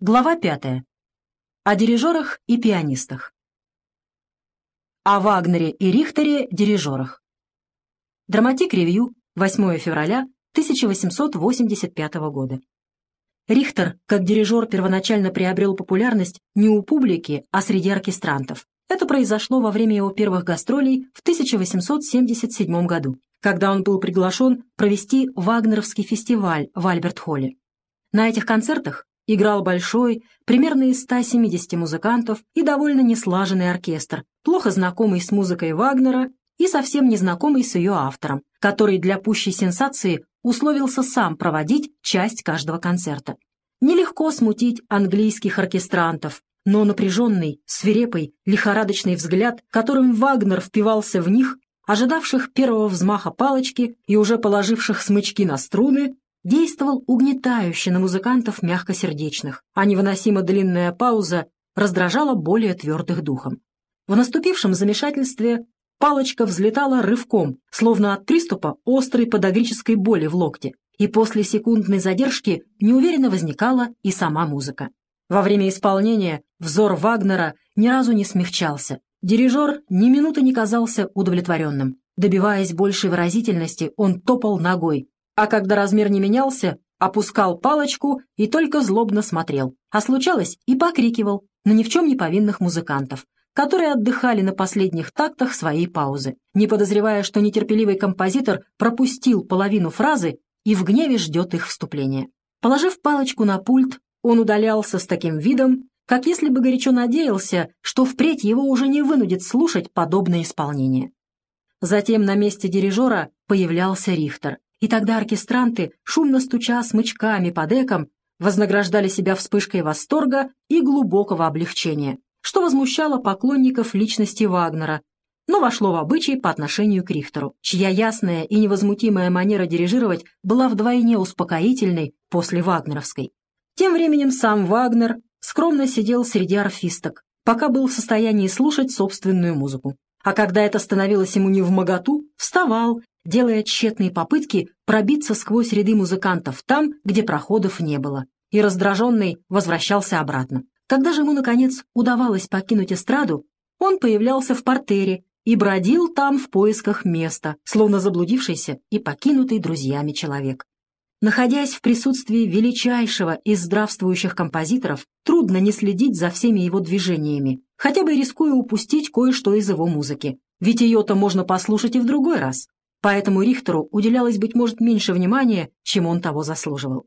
Глава пятая. О дирижерах и пианистах. О Вагнере и Рихтере дирижерах. Драматик ревью, 8 февраля 1885 года. Рихтер, как дирижер, первоначально приобрел популярность не у публики, а среди оркестрантов. Это произошло во время его первых гастролей в 1877 году, когда он был приглашен провести Вагнеровский фестиваль в Альберт-Холле. На этих концертах играл большой, примерно из 170 музыкантов и довольно неслаженный оркестр, плохо знакомый с музыкой Вагнера и совсем незнакомый с ее автором, который для пущей сенсации условился сам проводить часть каждого концерта. Нелегко смутить английских оркестрантов, но напряженный, свирепый, лихорадочный взгляд, которым Вагнер впивался в них, ожидавших первого взмаха палочки и уже положивших смычки на струны, действовал угнетающе на музыкантов мягкосердечных, а невыносимо длинная пауза раздражала более твердых духом. В наступившем замешательстве палочка взлетала рывком, словно от приступа острой подагрической боли в локте, и после секундной задержки неуверенно возникала и сама музыка. Во время исполнения взор Вагнера ни разу не смягчался. Дирижер ни минуты не казался удовлетворенным. Добиваясь большей выразительности, он топал ногой, а когда размер не менялся, опускал палочку и только злобно смотрел, а случалось и покрикивал на ни в чем не повинных музыкантов, которые отдыхали на последних тактах своей паузы, не подозревая, что нетерпеливый композитор пропустил половину фразы и в гневе ждет их вступления. Положив палочку на пульт, он удалялся с таким видом, как если бы горячо надеялся, что впредь его уже не вынудит слушать подобное исполнение. Затем на месте дирижера появлялся Рихтер, и тогда оркестранты, шумно стуча смычками по декам, вознаграждали себя вспышкой восторга и глубокого облегчения, что возмущало поклонников личности Вагнера, но вошло в обычай по отношению к Рихтеру, чья ясная и невозмутимая манера дирижировать была вдвойне успокоительной после вагнеровской. Тем временем сам Вагнер скромно сидел среди орфисток, пока был в состоянии слушать собственную музыку. А когда это становилось ему не в моготу, вставал делая тщетные попытки пробиться сквозь ряды музыкантов там, где проходов не было, и раздраженный возвращался обратно. Когда же ему, наконец, удавалось покинуть эстраду, он появлялся в портере и бродил там в поисках места, словно заблудившийся и покинутый друзьями человек. Находясь в присутствии величайшего из здравствующих композиторов, трудно не следить за всеми его движениями, хотя бы рискуя упустить кое-что из его музыки. Ведь ее-то можно послушать и в другой раз. Поэтому Рихтеру уделялось, быть может, меньше внимания, чем он того заслуживал.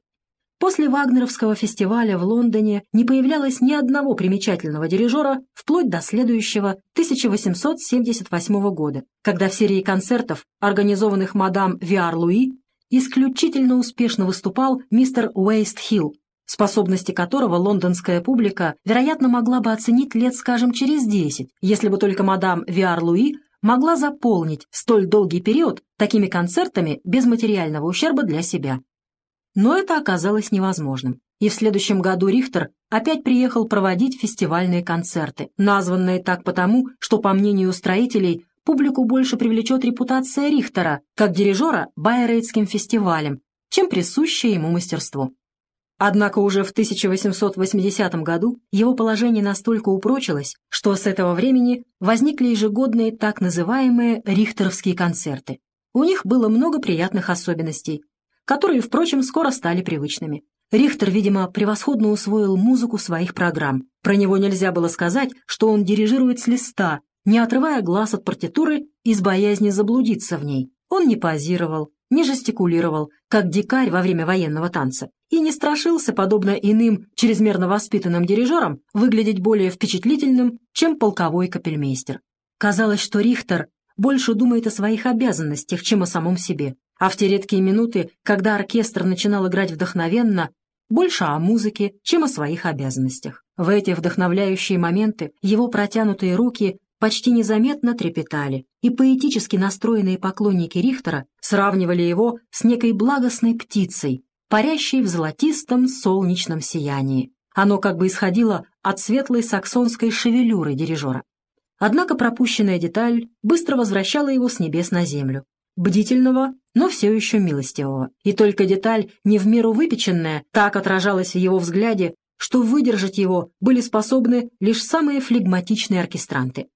После Вагнеровского фестиваля в Лондоне не появлялось ни одного примечательного дирижера вплоть до следующего 1878 года, когда в серии концертов, организованных мадам Виар Луи, исключительно успешно выступал мистер Уэйст Хилл, способности которого лондонская публика, вероятно, могла бы оценить лет, скажем, через 10, если бы только мадам Виар Луи могла заполнить столь долгий период такими концертами без материального ущерба для себя. Но это оказалось невозможным, и в следующем году Рихтер опять приехал проводить фестивальные концерты, названные так потому, что, по мнению строителей, публику больше привлечет репутация Рихтера как дирижера Байрейтским фестивалем, чем присущее ему мастерство. Однако уже в 1880 году его положение настолько упрочилось, что с этого времени возникли ежегодные так называемые рихтеровские концерты. У них было много приятных особенностей, которые, впрочем, скоро стали привычными. Рихтер, видимо, превосходно усвоил музыку своих программ. Про него нельзя было сказать, что он дирижирует с листа, не отрывая глаз от партитуры из боязни заблудиться в ней. Он не позировал, не жестикулировал, как дикарь во время военного танца и не страшился, подобно иным чрезмерно воспитанным дирижерам, выглядеть более впечатлительным, чем полковой капельмейстер. Казалось, что Рихтер больше думает о своих обязанностях, чем о самом себе, а в те редкие минуты, когда оркестр начинал играть вдохновенно, больше о музыке, чем о своих обязанностях. В эти вдохновляющие моменты его протянутые руки почти незаметно трепетали, и поэтически настроенные поклонники Рихтера сравнивали его с некой благостной птицей, парящей в золотистом солнечном сиянии. Оно как бы исходило от светлой саксонской шевелюры дирижера. Однако пропущенная деталь быстро возвращала его с небес на землю. Бдительного, но все еще милостивого. И только деталь, не в меру выпеченная, так отражалась в его взгляде, что выдержать его были способны лишь самые флегматичные оркестранты.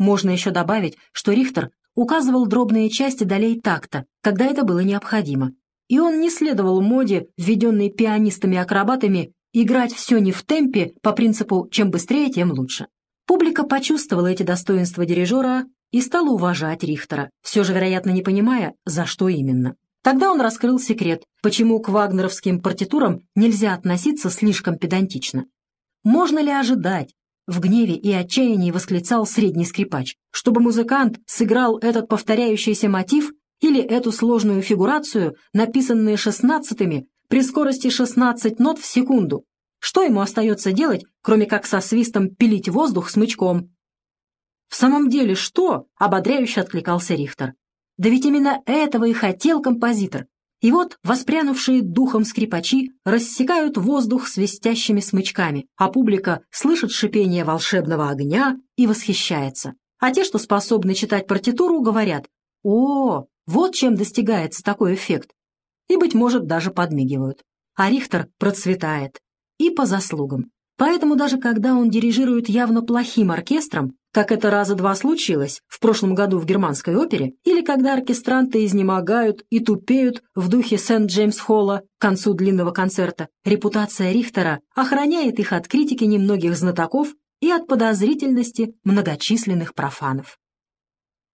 Можно еще добавить, что Рихтер указывал дробные части долей такта, когда это было необходимо. И он не следовал моде, введенной пианистами-акробатами, играть все не в темпе по принципу «чем быстрее, тем лучше». Публика почувствовала эти достоинства дирижера и стала уважать Рихтера, все же, вероятно, не понимая, за что именно. Тогда он раскрыл секрет, почему к вагнеровским партитурам нельзя относиться слишком педантично. Можно ли ожидать, в гневе и отчаянии восклицал средний скрипач, чтобы музыкант сыграл этот повторяющийся мотив или эту сложную фигурацию, написанные шестнадцатыми при скорости 16 нот в секунду. Что ему остается делать, кроме как со свистом пилить воздух смычком? «В самом деле что?» — ободряюще откликался Рихтер. «Да ведь именно этого и хотел композитор. И вот воспрянувшие духом скрипачи рассекают воздух свистящими смычками, а публика слышит шипение волшебного огня и восхищается. А те, что способны читать партитуру, говорят «О, вот чем достигается такой эффект!» и, быть может, даже подмигивают. А Рихтер процветает. И по заслугам. Поэтому даже когда он дирижирует явно плохим оркестром, как это раза два случилось в прошлом году в германской опере, или когда оркестранты изнемогают и тупеют в духе Сент-Джеймс-Холла к концу длинного концерта, репутация Рихтера охраняет их от критики немногих знатоков и от подозрительности многочисленных профанов.